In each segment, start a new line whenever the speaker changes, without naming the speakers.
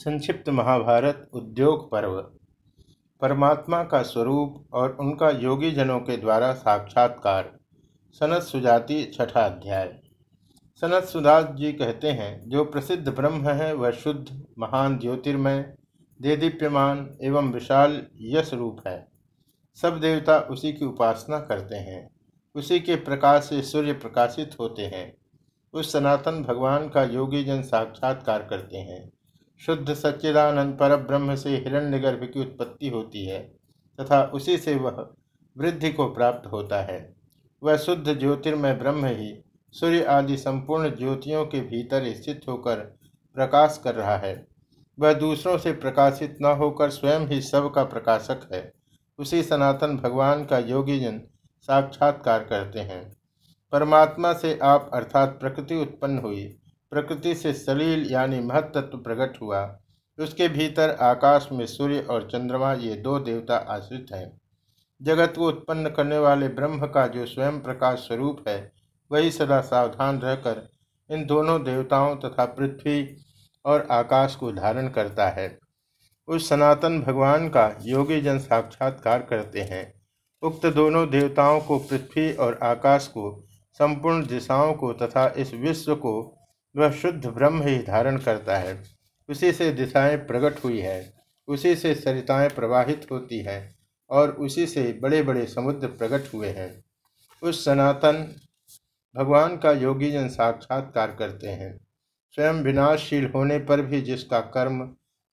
संक्षिप्त महाभारत उद्योग पर्व। परमात्मा का स्वरूप और उनका योगी जनों के द्वारा साक्षात्कार। सनत सुजाति छठा अध्याय। सनत सुदास जी कहते हैं, जो प्रसिद्ध ब्रह्म है, वह शुद्ध, महान ज्योतिर्मय, देदीप्यमान एवं विशाल यश रूप है। सब देवता उसी की उपासना करते हैं, उसी के प्रकाश से सूर्य प्रकाशित होते हैं। उस सनातन भगवान का योगी जन साक्षात्कार करते हैं। शुद्ध सच्चिदानंद पर ब्रह्म से हिरण्यगर्भ की उत्पत्ति होती है, तथा उसी से वह वृद्धि को प्राप्त होता है। वह शुद्ध ज्योतिर्मय ब्रह्म ही सूर्य आदि संपूर्ण ज्योतियों के भीतर स्थित होकर प्रकाश कर रहा है। वह दूसरों से प्रकाशित न होकर स्वयं ही सब का प्रकाशक है। उसी सनातन भगवान का योगीजन साक्षात्कार करते हैं। परमात्मा से आप अर्थात प्रकृति उत्पन्न हुई प्रकृति से सलील यानी महत्त्व प्रकट हुआ। उसके भीतर आकाश में सूर्य और चंद्रमा ये दो देवता आश्रित हैं। जगत को उत्पन्न करने वाले ब्रह्म का जो स्वयं प्रकाश स्वरूप है, वही सदा सावधान रहकर इन दोनों देवताओं तथा पृथ्वी और आकाश को धारण करता है। उस सनातन भगवान का योगी जन साक्षात्कार करते हैं। उक्त दोनों देवताओं को पृथ्वी और आकाश को संपूर्ण दिशाओं को तथा इस विश्व को वह शुद्ध ब्रह्म ही धारण करता है। उसी से दिशाएँ प्रकट हुई है, उसी से सरिताएँ प्रवाहित होती हैं और उसी से बड़े बड़े समुद्र प्रकट हुए हैं। उस सनातन भगवान का योगी जन साक्षात्कार करते हैं। स्वयं विनाशशील होने पर भी जिसका कर्म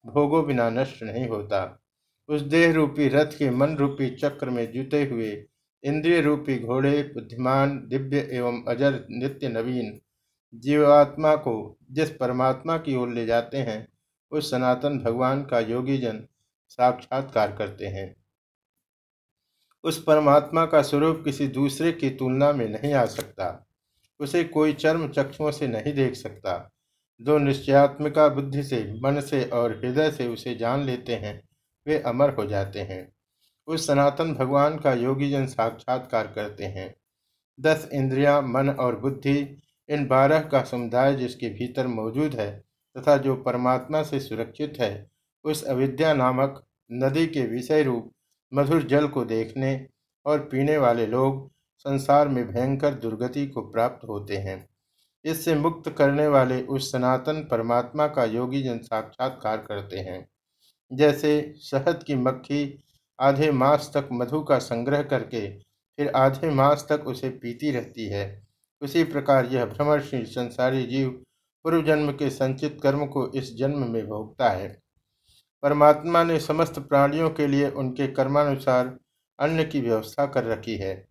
भोगों बिना नष्ट नहीं होता, उस देह रूपी रथ के मन रूपी चक्र में जुटे हुए इंद्रिय रूपी घोड़े, बुद्धिमान, दिव्य एवं अजर नित्य नवीन जीवात्मा को जिस परमात्मा की ओर ले जाते हैं उस सनातन भगवान का योगी जन साक्षात्कार करते हैं। उस परमात्मा का स्वरूप किसी दूसरे की तुलना में नहीं आ सकता। उसे कोई चर्म चक्षुओं से नहीं देख सकता। जो निश्चयात्मिका बुद्धि से मन से और हृदय से उसे जान लेते हैं वे अमर हो जाते हैं। उस सनातन भगवान का योगी जन साक्षात्कार करते हैं। दस इंद्रियाँ, मन और बुद्धि इन बारह का समुदाय जिसके भीतर मौजूद है तथा जो परमात्मा से सुरक्षित है, उस अविद्या नामक नदी के विषय रूप मधुर जल को देखने और पीने वाले लोग संसार में भयंकर दुर्गति को प्राप्त होते हैं। इससे मुक्त करने वाले उस सनातन परमात्मा का योगी जन साक्षात्कार करते हैं। जैसे शहद की मक्खी आधे मास तक मधु का संग्रह करके, फिर आधे मास तक उसे पीती रहती है। उसी प्रकार यह भ्रमणशील संसारी जीव पूर्व जन्म के संचित कर्म को इस जन्म में भोगता है। परमात्मा ने समस्त प्राणियों के लिए उनके कर्मानुसार अन्न की व्यवस्था कर रखी है।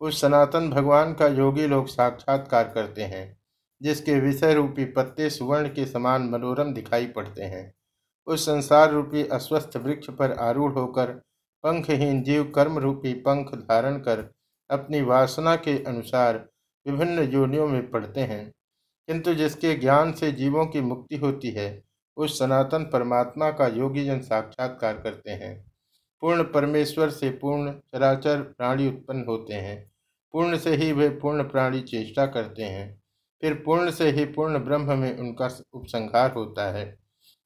उस सनातन भगवान का योगी लोग साक्षात्कार करते हैं, जिसके विषय रूपी पत्ते सुवर्ण के समान मनोरम दिखाई पड़ते हैं। उस संसार रूपी अस्वस्थ वृक्ष पर आरूढ़ होकर पंखहीन जीव कर्म रूपी पंख धारण कर अपनी वासना के अनुसार विभिन्न योनियों में पढ़ते हैं। किंतु जिसके ज्ञान से जीवों की मुक्ति होती है, उस सनातन परमात्मा का योगी जन साक्षात्कार करते हैं। पूर्ण परमेश्वर से पूर्ण चराचर प्राणी उत्पन्न होते हैं। पूर्ण से ही वे पूर्ण प्राणी चेष्टा करते हैं। फिर पूर्ण से ही पूर्ण ब्रह्म में उनका उपसंहार होता है।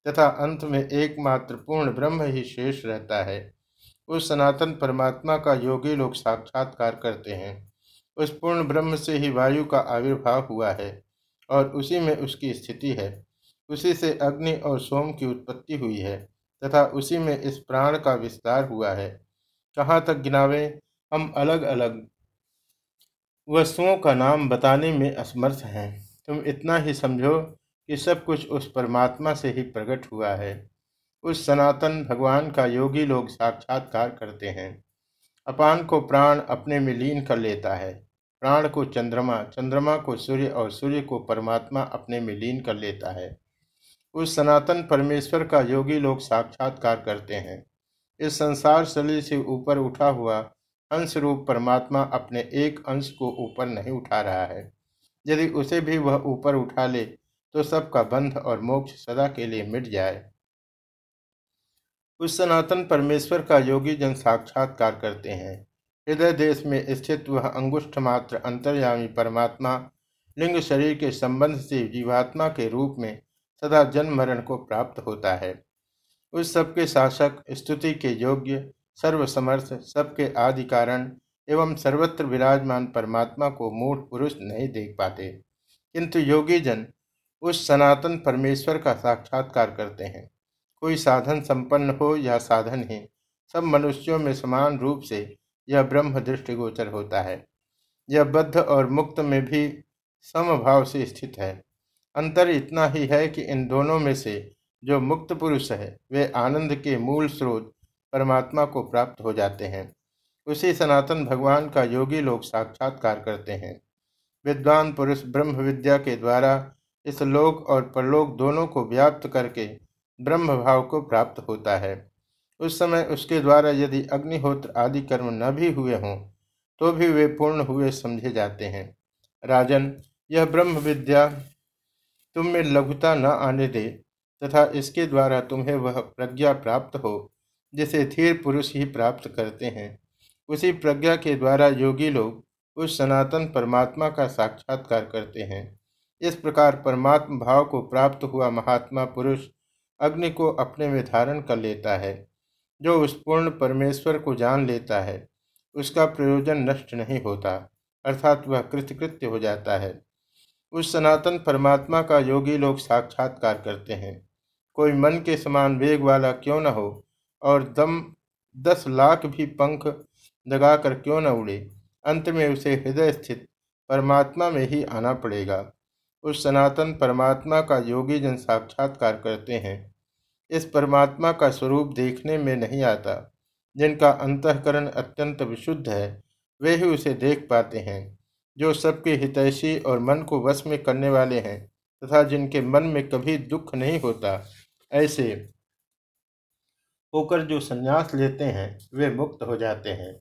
तथा अंत में एकमात्र पूर्ण ब्रह्म ही शेष रहता है। उस सनातन परमात्मा का योगी लोग साक्षात्कार करते हैं। उस पूर्ण ब्रह्म से ही वायु का आविर्भाव हुआ है और उसी में उसकी स्थिति है। उसी से अग्नि और सोम की उत्पत्ति हुई है तथा उसी में इस प्राण का विस्तार हुआ है। कहाँ तक गिनावे? हम अलग अलग वस्तुओं का नाम बताने में असमर्थ हैं। तुम इतना ही समझो कि सब कुछ उस परमात्मा से ही प्रकट हुआ है। उस सनातन भगवान का योगी लोग साक्षात्कार करते हैं। अपान को प्राण अपने में लीन कर लेता है। प्राण को चंद्रमा चंद्रमा को सूर्य और सूर्य को परमात्मा अपने में लीन कर लेता है। उस सनातन परमेश्वर का योगी लोग साक्षात्कार करते हैं। इस संसार शरीर से ऊपर उठा हुआ अंश रूप परमात्मा अपने एक अंश को ऊपर नहीं उठा रहा है। यदि उसे भी वह ऊपर उठा ले तो सबका बंध और मोक्ष सदा के लिए मिट जाए। उस सनातन परमेश्वर का योगी जन साक्षात्कार करते हैं। हृदय देश में स्थित वह अंगुष्ठ मात्र अंतर्यामी परमात्मा, लिंग शरीर के संबंध से जीवात्मा के रूप में सदा जन्म मरण को प्राप्त होता है। उस सबके शासक, स्तुति के योग्य, सर्वसमर्थ, सबके आदि कारण एवं सर्वत्र विराजमान परमात्मा को मूढ़ पुरुष नहीं देख पाते। किंतु योगी जन उस सनातन परमेश्वर का साक्षात्कार करते हैं। कोई साधन संपन्न हो या साधन ही, सब मनुष्यों में समान रूप से यह ब्रह्म दृष्टिगोचर होता है। यह बद्ध और मुक्त में भी समभाव से स्थित है। अंतर इतना ही है कि इन दोनों में से जो मुक्त पुरुष है, वे आनंद के मूल स्रोत परमात्मा को प्राप्त हो जाते हैं। उसी सनातन भगवान का योगी लोग साक्षात्कार करते हैं। विद्वान पुरुष ब्रह्म विद्या के द्वारा इस लोक और परलोक दोनों को व्याप्त करके ब्रह्म भाव को प्राप्त होता है। उस समय उसके द्वारा यदि अग्निहोत्र आदि कर्म न भी हुए हों तो भी वे पूर्ण हुए समझे जाते हैं। राजन, यह ब्रह्म विद्या तुम में लघुता न आने दे तथा इसके द्वारा तुम्हें वह प्रज्ञा प्राप्त हो, जिसे धीर पुरुष ही प्राप्त करते हैं। उसी प्रज्ञा के द्वारा योगी लोग उस सनातन परमात्मा का साक्षात्कार करते हैं। इस प्रकार परमात्मा भाव को प्राप्त हुआ महात्मा पुरुष अग्नि को अपने में धारण कर लेता है, जो उस पूर्ण परमेश्वर को जान लेता है। उसका प्रयोजन नष्ट नहीं होता, अर्थात वह कृतकृत्य हो जाता है। उस सनातन परमात्मा का योगी लोग साक्षात्कार करते हैं। कोई मन के समान वेग वाला क्यों न हो, और दम दस लाख भी पंख लगाकर क्यों न उड़े, अंत में उसे हृदय स्थित परमात्मा में ही आना पड़ेगा। उस सनातन परमात्मा का योगी जन साक्षात्कार करते हैं। इस परमात्मा का स्वरूप देखने में नहीं आता। जिनका अंतकरण अत्यंत विशुद्ध है, वे ही उसे देख पाते हैं, जो सबके हितैषी और मन को वश में करने वाले हैं, तथा जिनके मन में कभी दुख नहीं होता। ऐसे होकर जो संन्यास लेते हैं, वे मुक्त हो जाते हैं।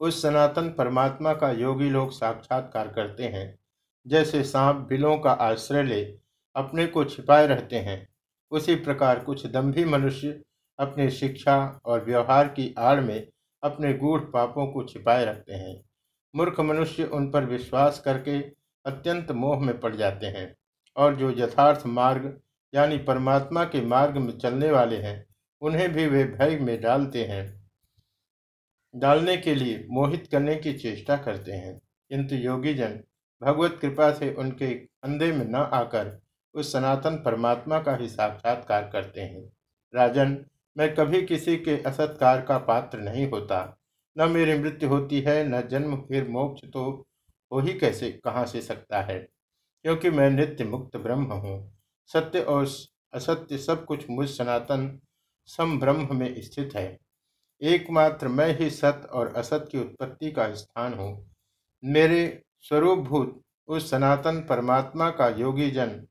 उस सनातन परमात्मा का योगी लोग साक्षात्कार करते हैं। जैसे सांप बिलों का आश्रय ले, अपने को छिपाए रहते हैं। उसी प्रकार कुछ दम्भी मनुष्य अपनी शिक्षा और व्यवहार की आड़ में अपने गूढ़ पापों को छिपाए रखते हैं। मूर्ख मनुष्य उन पर विश्वास करके अत्यंत मोह में पड़ जाते हैं और जो यथार्थ मार्ग, यानी परमात्मा के मार्ग में चलने वाले हैं, उन्हें भी वे भय में डालते हैं। डालने के लिए मोहित करने की चेष्टा करते हैं। किंतु योगी जन भगवत कृपा से उनके अंधे में न आकर उस सनातन परमात्मा का ही साक्षात्कार करते हैं। राजन, मैं कभी किसी के असत्कार का पात्र नहीं होता। न मेरी मृत्यु होती है, न जन्म, फिर मोक्ष तो हो ही कैसे, कहाँ से सकता है? क्योंकि मैं नित्य मुक्त ब्रह्म हूँ। सत्य और असत्य सब कुछ मुझ सनातन सम ब्रह्म में स्थित है। एकमात्र मैं ही सत्य और असत की उत्पत्ति का स्थान हूँ। मेरे स्वरूपभूत, उस सनातन परमात्मा का योगी जन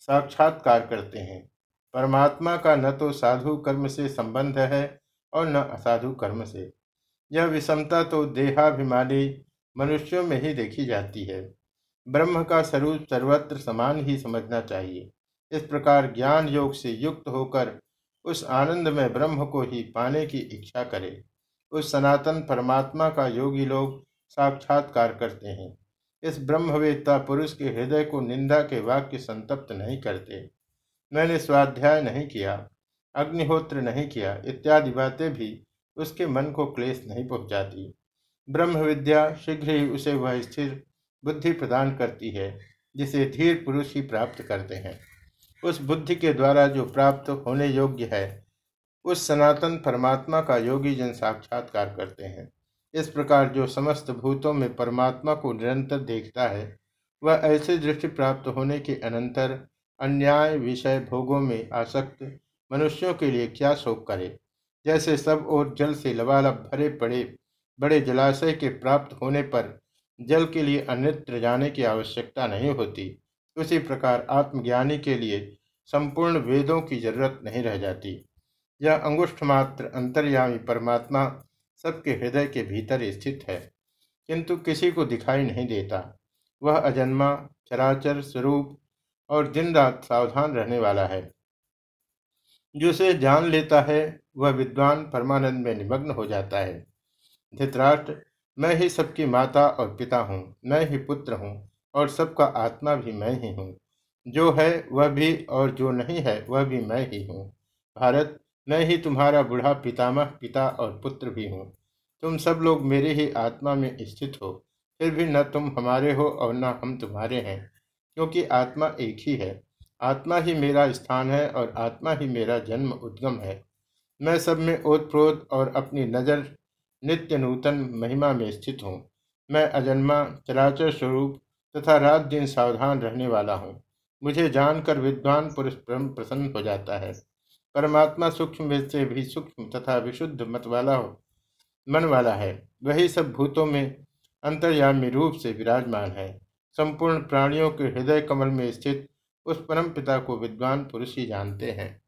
साक्षात्कार करते हैं। परमात्मा का न तो साधु कर्म से संबंध है और न असाधु कर्म से। यह विषमता तो देहाभिमानी मनुष्यों में ही देखी जाती है। ब्रह्म का स्वरूप सर्वत्र समान ही समझना चाहिए। इस प्रकार ज्ञान योग से युक्त होकर उस आनंद में ब्रह्म को ही पाने की इच्छा करे। उस सनातन परमात्मा का योगी लोग साक्षात्कार करते हैं। इस ब्रह्मवेत्ता पुरुष के हृदय को निंदा के वाक्य संतप्त नहीं करते। मैंने स्वाध्याय नहीं किया, अग्निहोत्र नहीं किया, इत्यादि बातें भी उसके मन को क्लेश नहीं पहुंचाती। ब्रह्म विद्या शीघ्र ही उसे वह स्थिर बुद्धि प्रदान करती है, जिसे धीर पुरुष ही प्राप्त करते हैं। उस बुद्धि के द्वारा जो प्राप्त होने योग्य है, उस सनातन परमात्मा का योगी जन साक्षात्कार करते हैं। इस प्रकार जो समस्त भूतों में परमात्मा को निरंतर देखता है, वह ऐसे दृष्टि प्राप्त होने के अनंतर अन्याय विषय भोगों में आसक्त मनुष्यों के लिए क्या शोक करे? जैसे सब और जल से लबालब भरे पड़े, बड़े जलाशय के प्राप्त होने पर जल के लिए अन्यत्र जाने की आवश्यकता नहीं होती। उसी प्रकार आत्मज्ञानी के लिए संपूर्ण वेदों की ज़रूरत नहीं रह जाती। यह अंगुष्ठ मात्र अंतर्यामी परमात्मा सबके हृदय के भीतर स्थित है, किंतु किसी को दिखाई नहीं देता। वह अजन्मा, चराचर स्वरूप और दिन रात सावधान रहने वाला है। जो जिसे जान लेता है, वह विद्वान परमानंद में निमग्न हो जाता है। धृतराष्ट्र, मैं ही सबकी माता और पिता हूँ, मैं ही पुत्र हूँ और सबका आत्मा भी मैं ही हूँ। जो है वह भी और जो नहीं है, वह भी मैं ही हूँ। भारत मैं ही तुम्हारा बूढ़ा पितामह, पिता और पुत्र भी हूँ। तुम सब लोग मेरे ही आत्मा में स्थित हो। फिर भी न तुम हमारे हो और न हम तुम्हारे हैं, क्योंकि आत्मा एक ही है। आत्मा ही मेरा स्थान है और आत्मा ही मेरा जन्म उद्गम है। मैं सब में ओतप्रोत और अपनी नज़र नित्य नूतन महिमा में स्थित हूँ। मैं अजन्मा, चराचर स्वरूप तथा रात दिन सावधान रहने वाला हूँ। मुझे जानकर विद्वान पुरुष परम प्रसन्न हो जाता है। परमात्मा सूक्ष्म से भी सूक्ष्म तथा विशुद्ध मत वाला हो मन वाला है। वही सब भूतों में अंतर्यामी रूप से विराजमान है। संपूर्ण प्राणियों के हृदय कमल में स्थित उस परम पिता को विद्वान पुरुष ही जानते हैं।